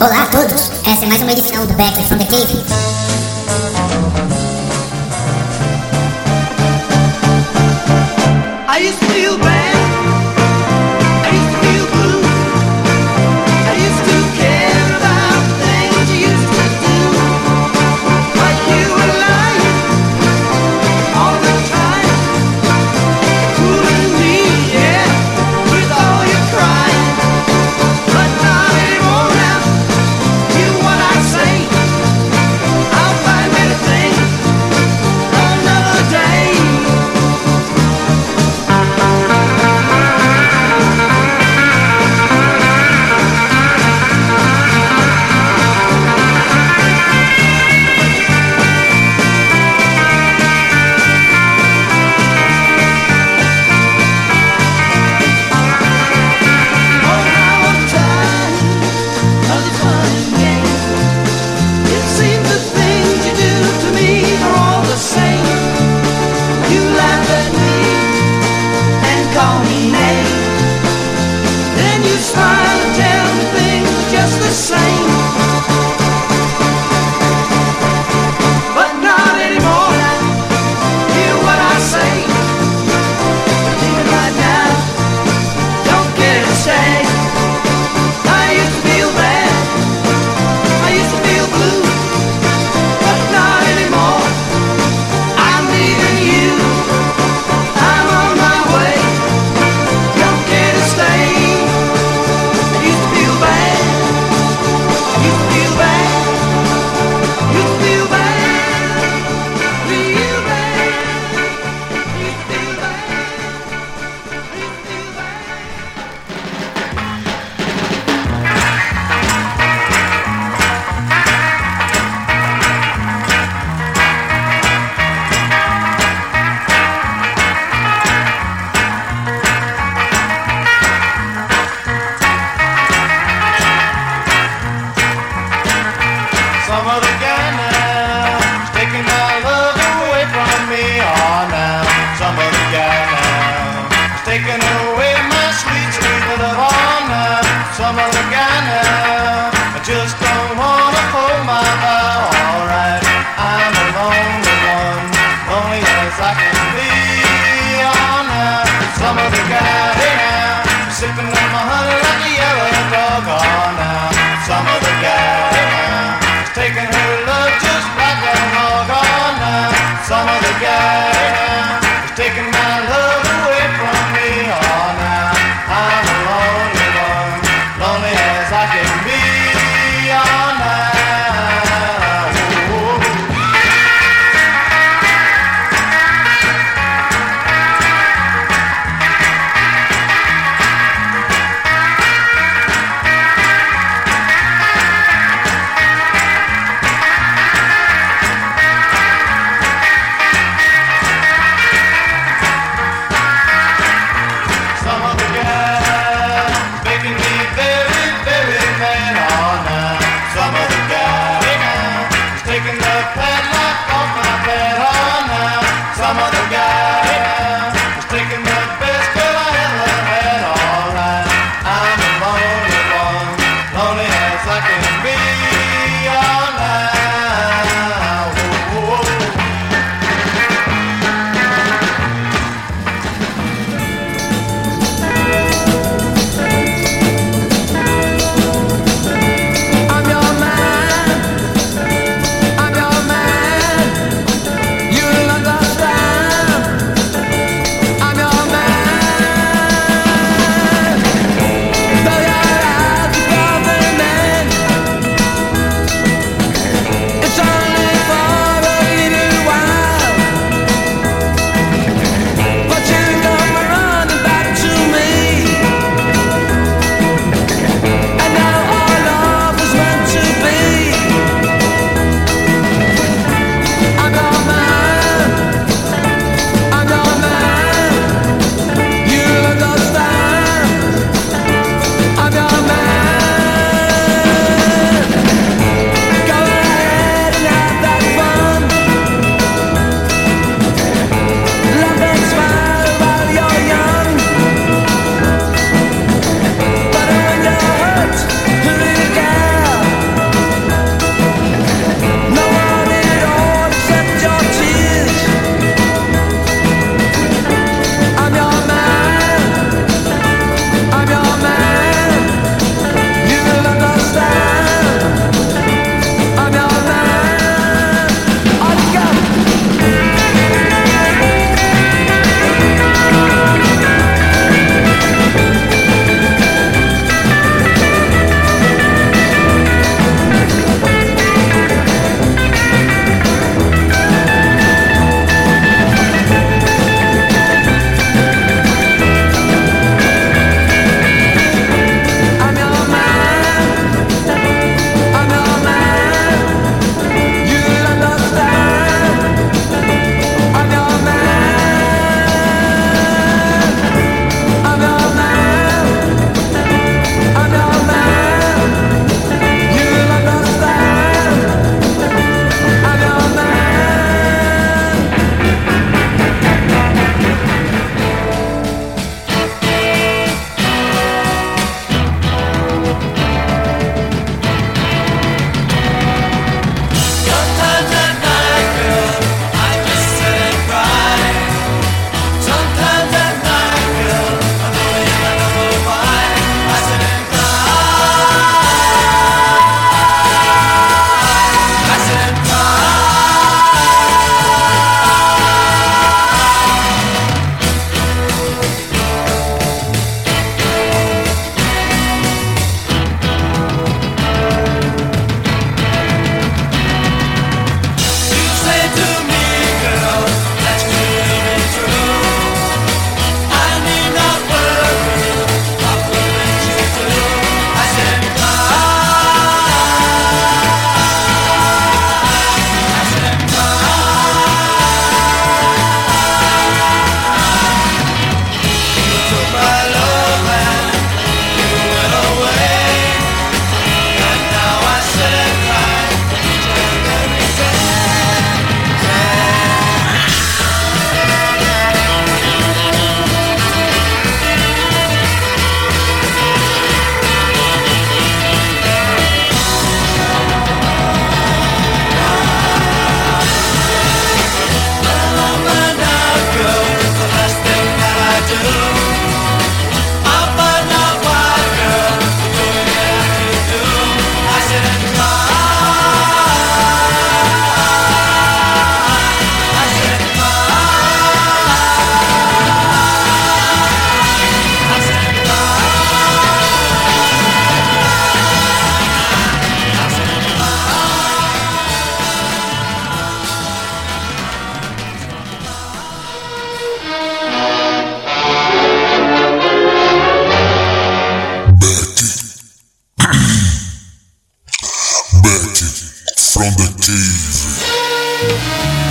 Olá a todos! Essa é mais uma edição do Back from the Cave. I used to feel bad. Dave.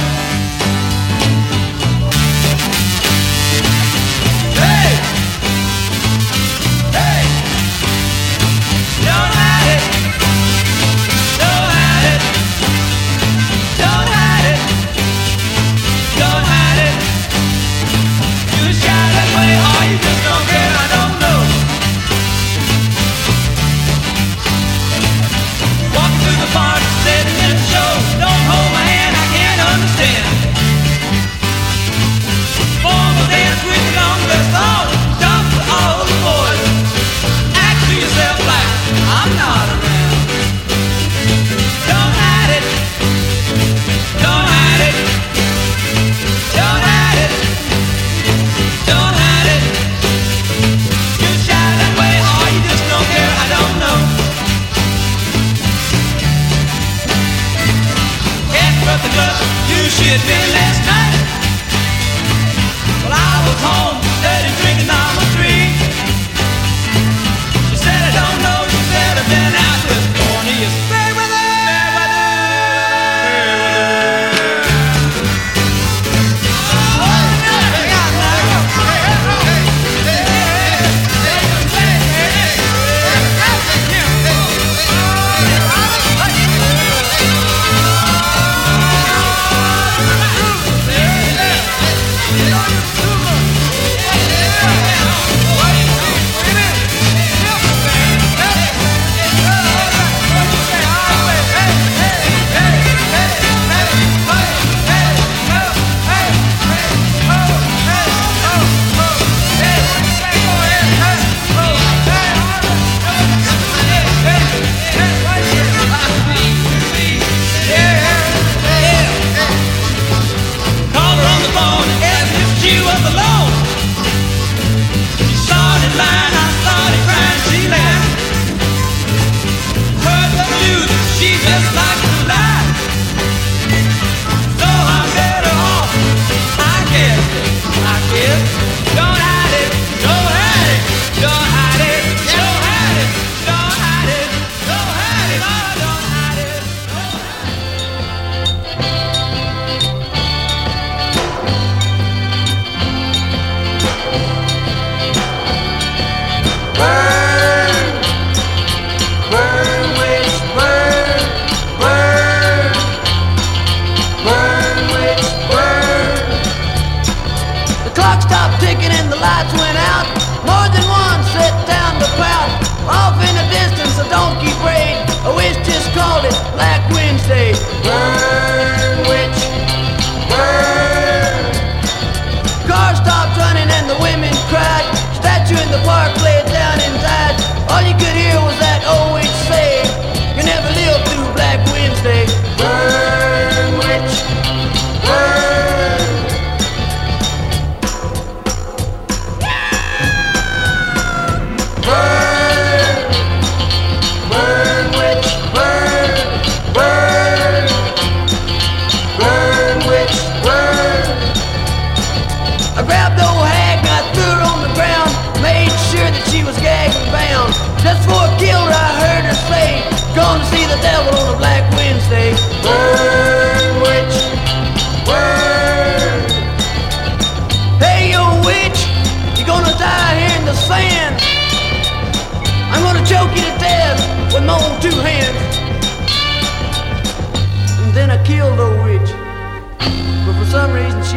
ticking and the lights went out. More than one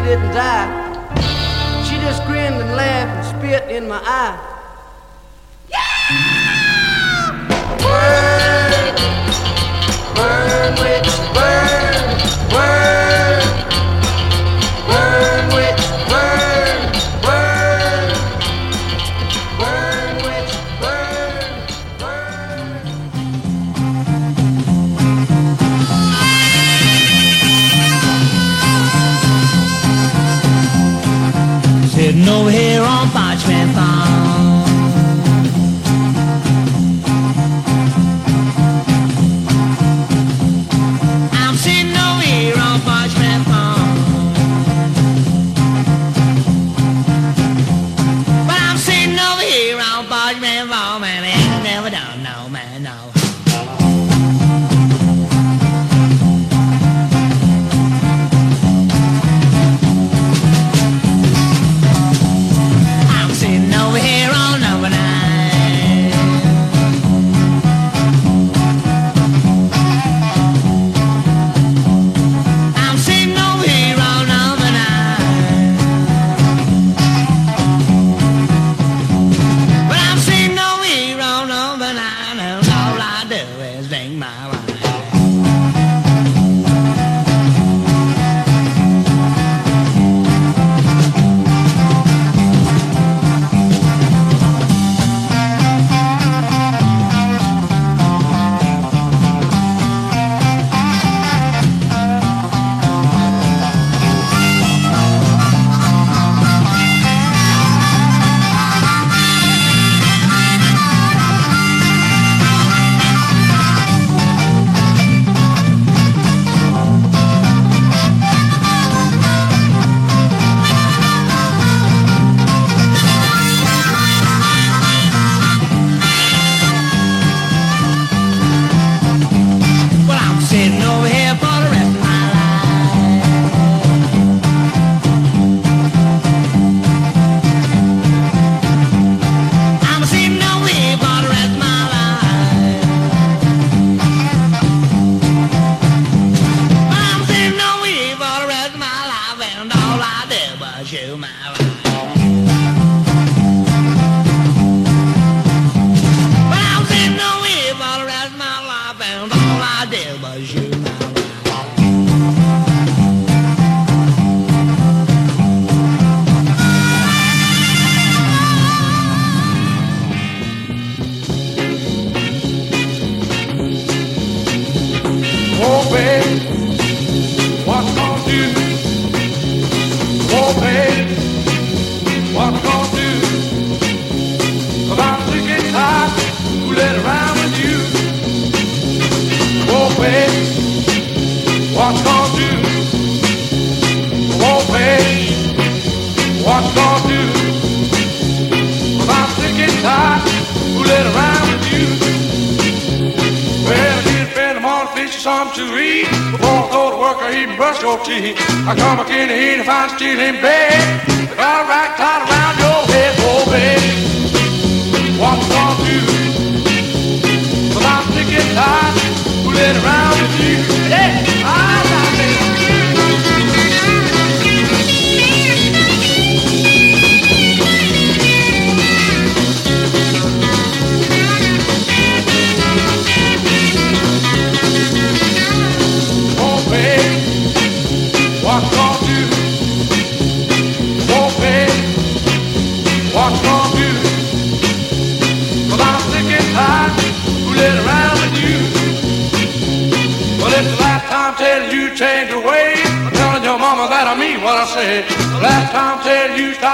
she didn't die. She just grinned and laughed and spit in my eye. Yeah! Burn, burn with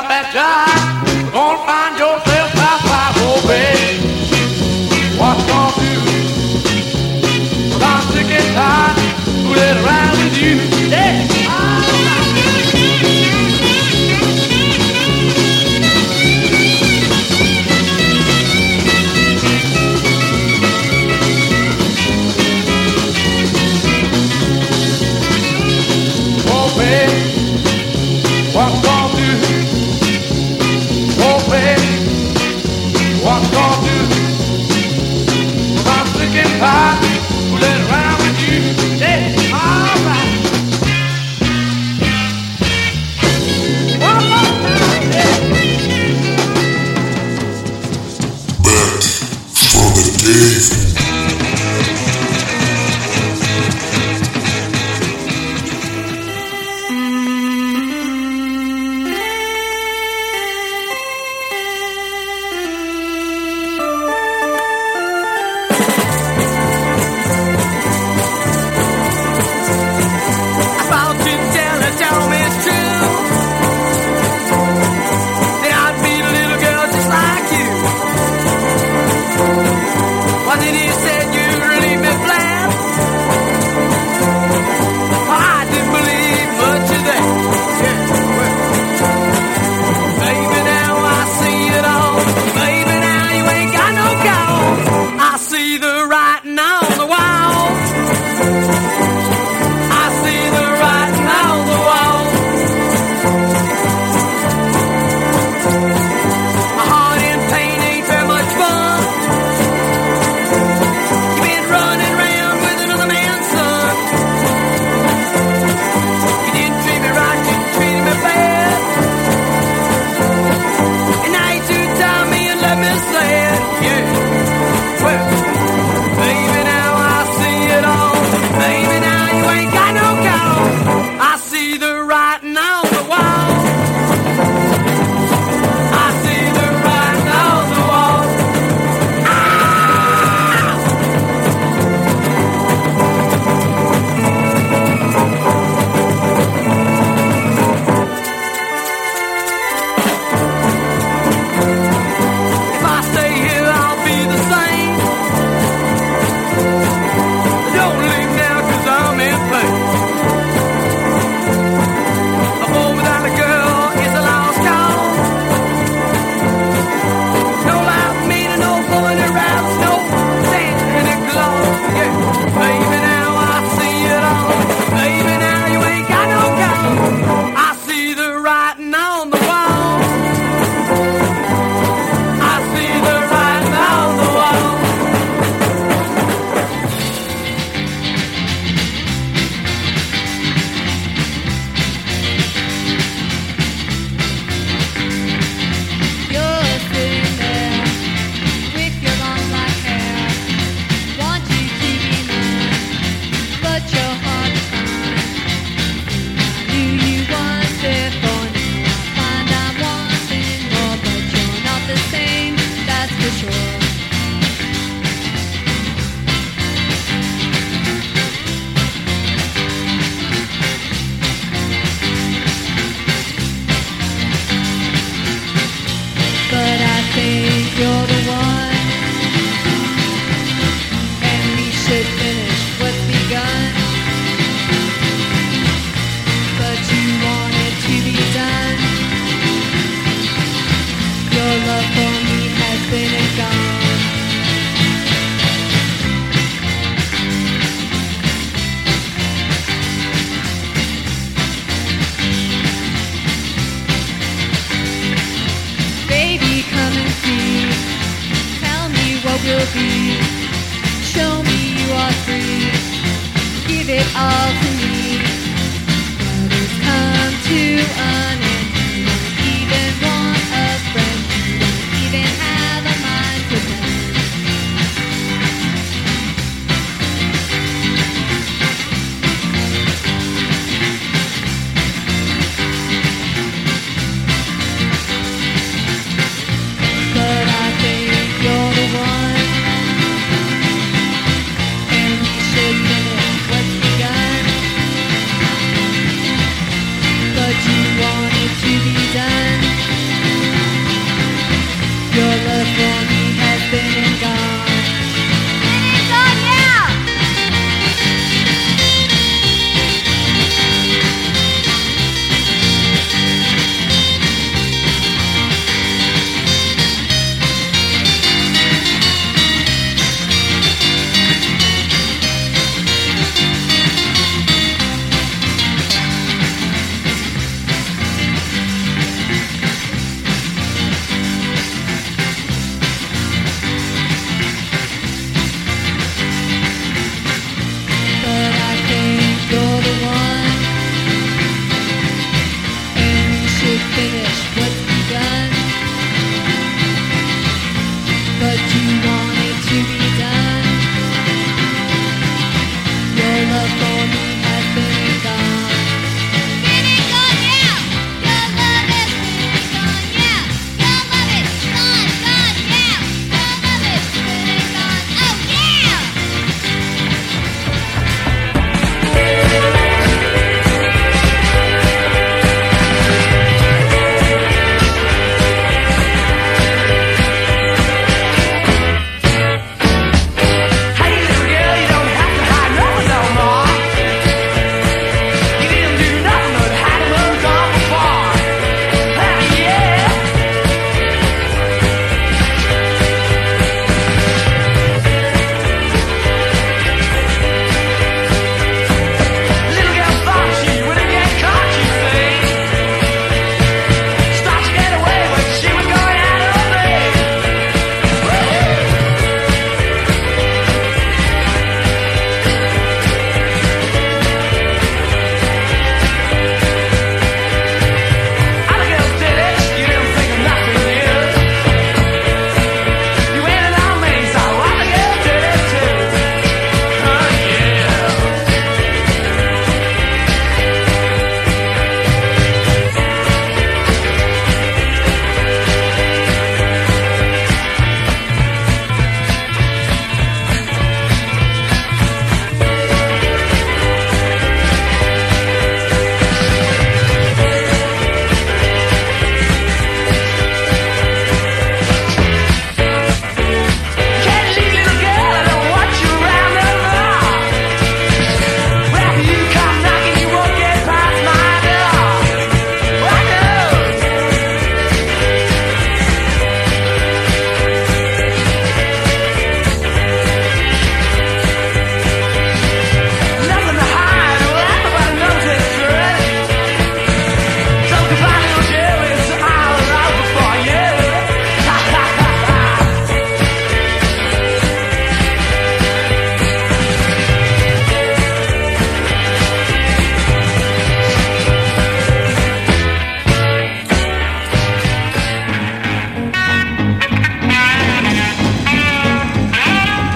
that jive. You're gonna find yourself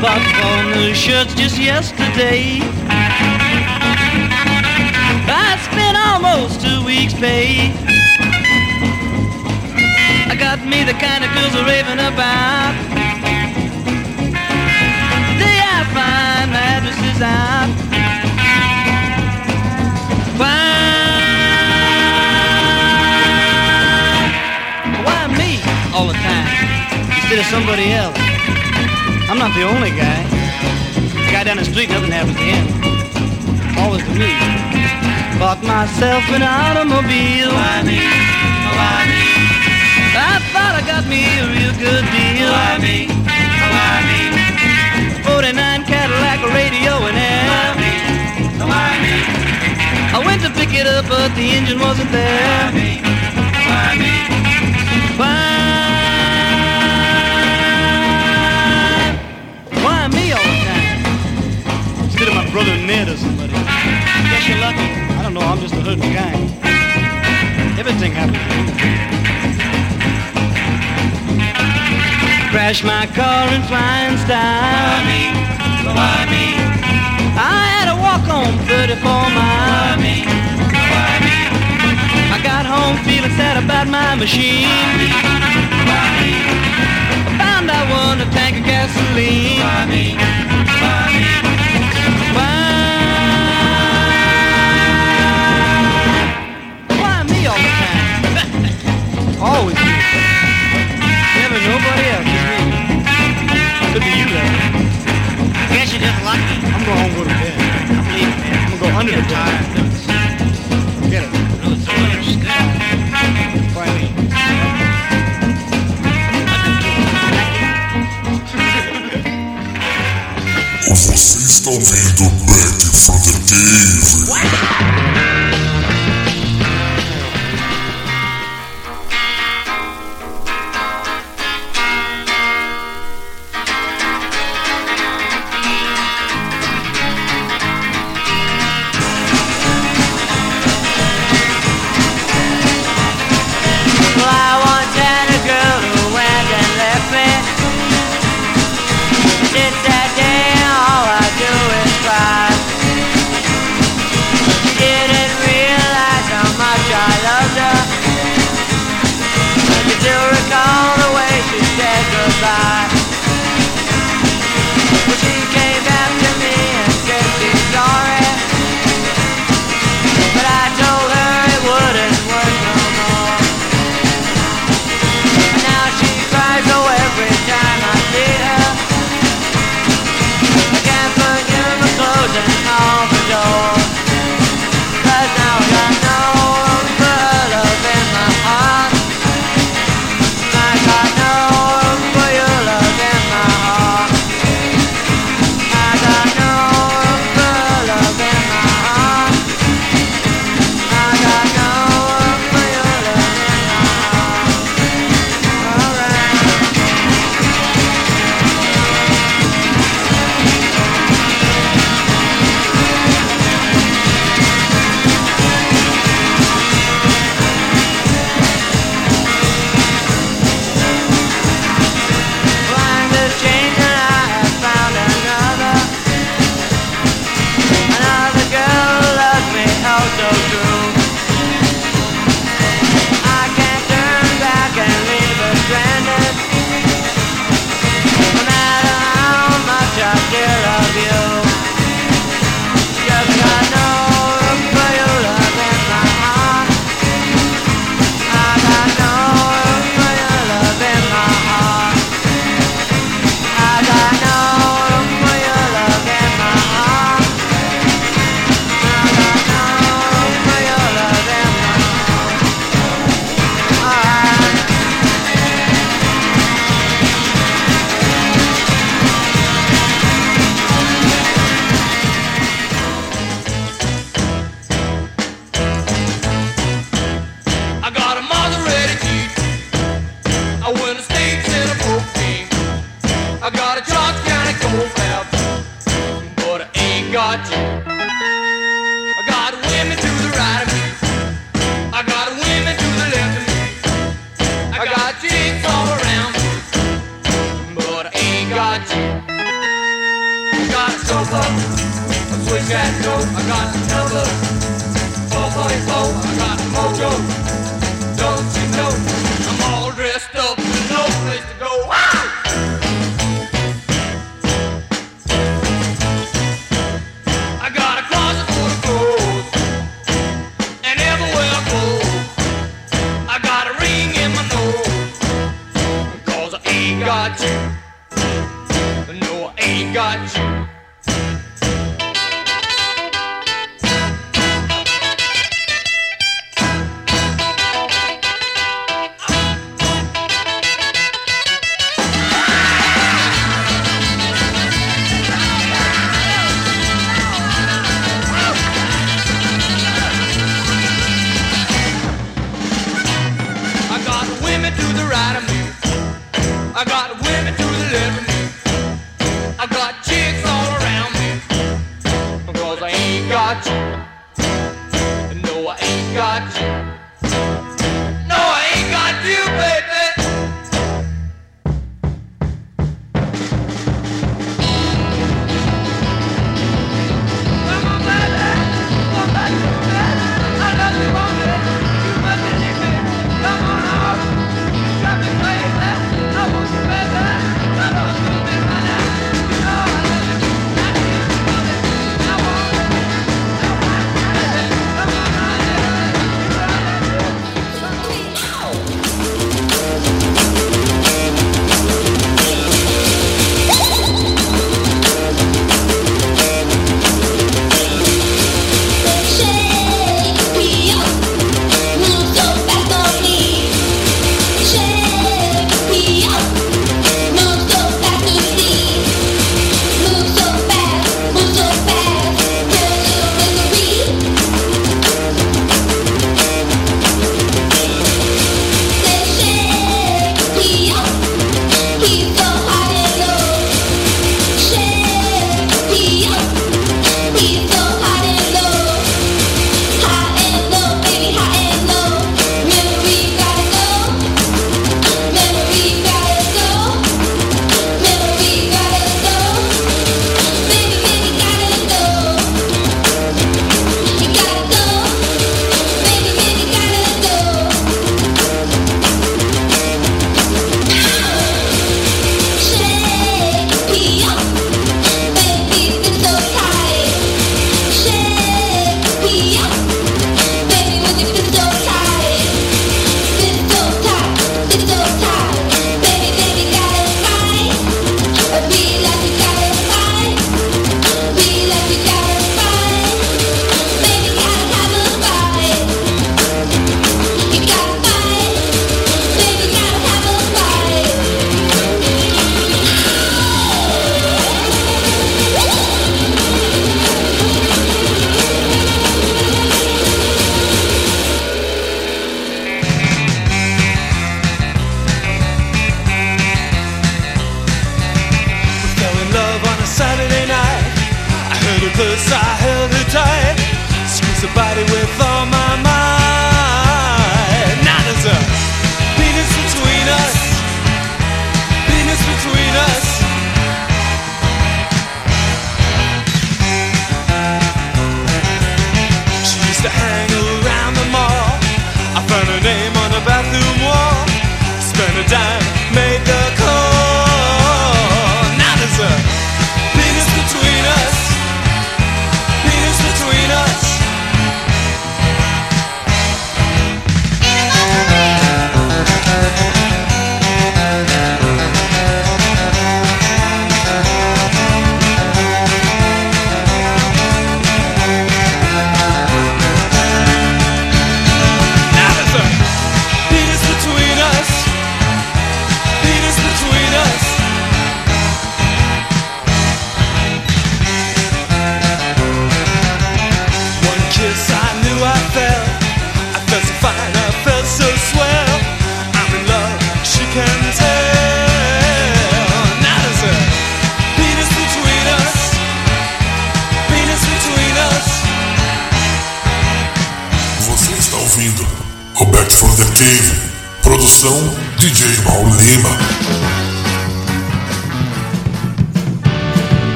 bought four new shirts just yesterday. I spent almost two weeks' pay. I got me the kind of girls are raving about. They are fine, my address is out. Why? Why me all the time instead of somebody else? I'm not the only guy. The guy down the street, nothing happens to him. Always to me. Bought myself an automobile. Why me? Why me? I thought I got me a real good deal. Why me? Why me? 49 Cadillac radio and air. Why me? Why me? I went to pick it up, but the engine wasn't there. Why me? Why me? brother Ned or somebody. I guess you're lucky. I don't know, I'm just a hood guy. Everything happens to me. Crash my car in flying style. Why me? Why me? I had a walk on 34 miles. Why me? Why me? I got home feeling sad about my machine. Why me? Why me? I found I won a tank of gasoline. Why me? Why me? Always you. Never nobody else, just me. Could be you, though. I guess you just like me. I'm going home go to bed. I'm leaving, man. I'm gonna go under the tired. Get it. No, it's all right. Just go. Finally. Vocês estão vindo back from the cave. What?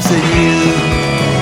Caps are you.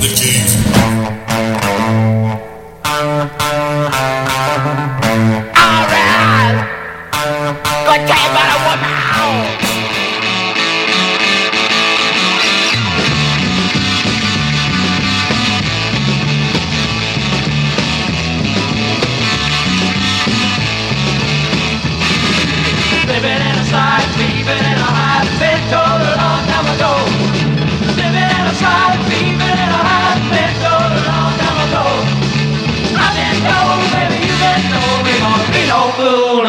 the gate.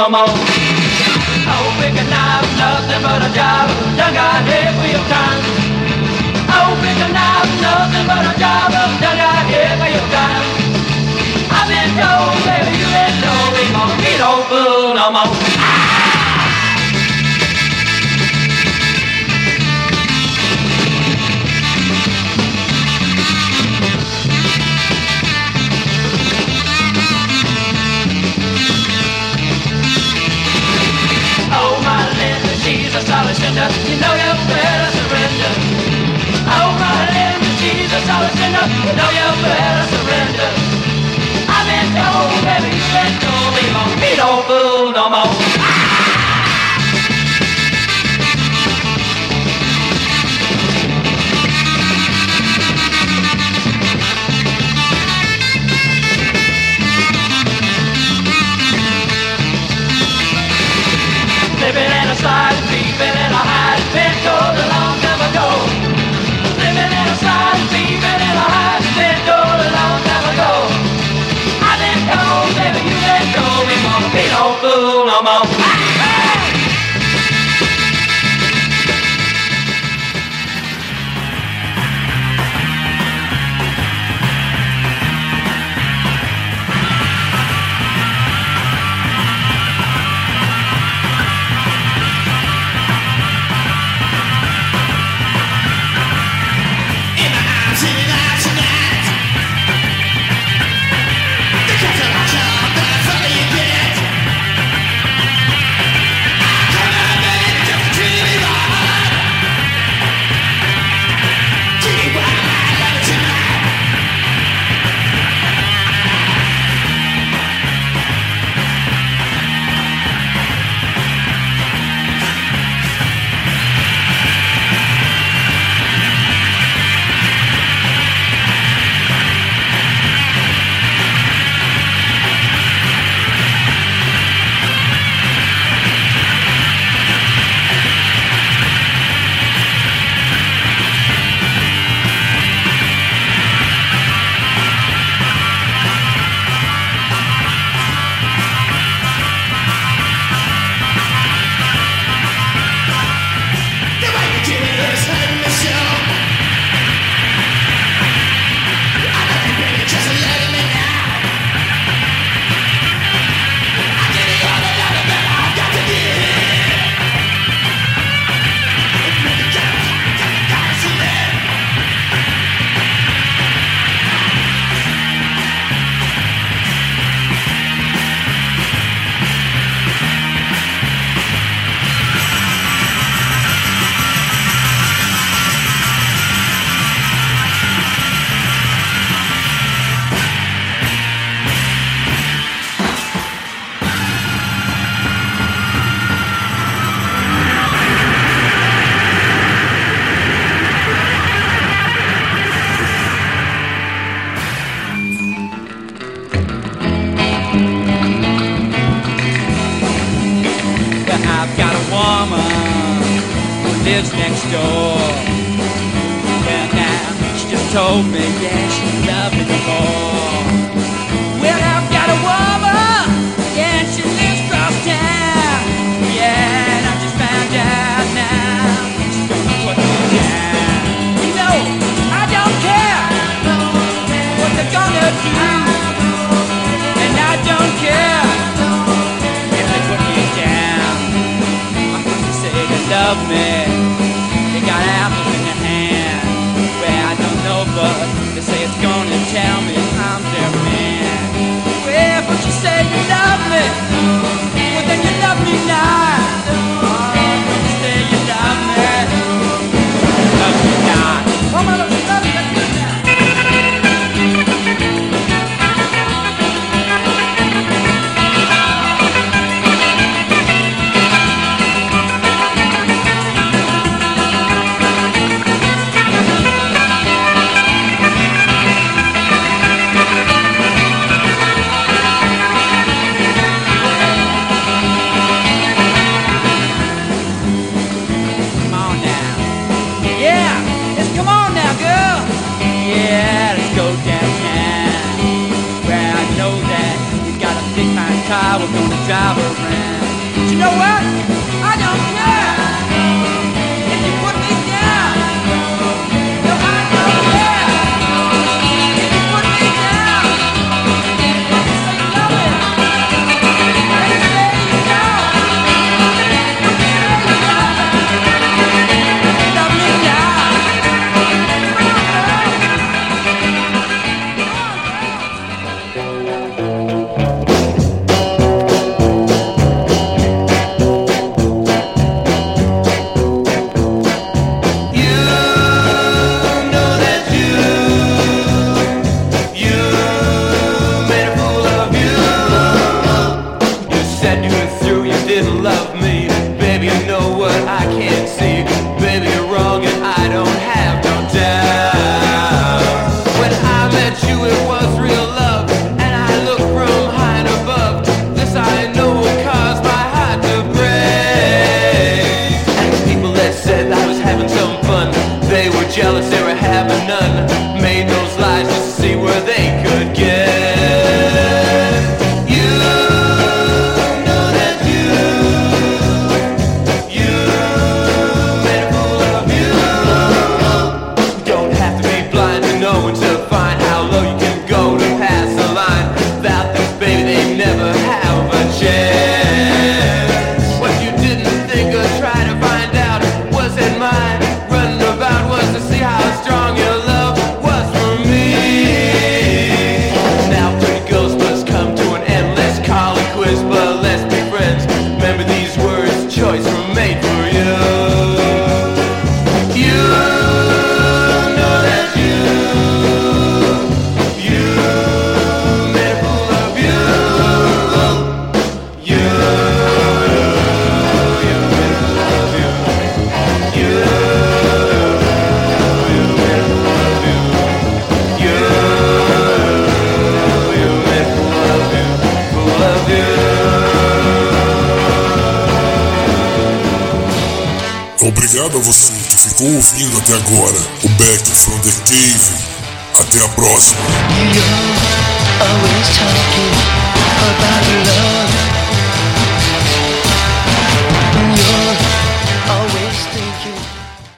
no more. Oh, pick a knife, nothing but a job. Done got here for your time. Oh, pick a knife, nothing but a job. Done got here for your time. I've been told, baby, you ain't no, ain't gonna be no fool no more. You know you better surrender. Oh, my Jesus, I'm. You know you better surrender. I've been told, baby, don't fool no more. mão.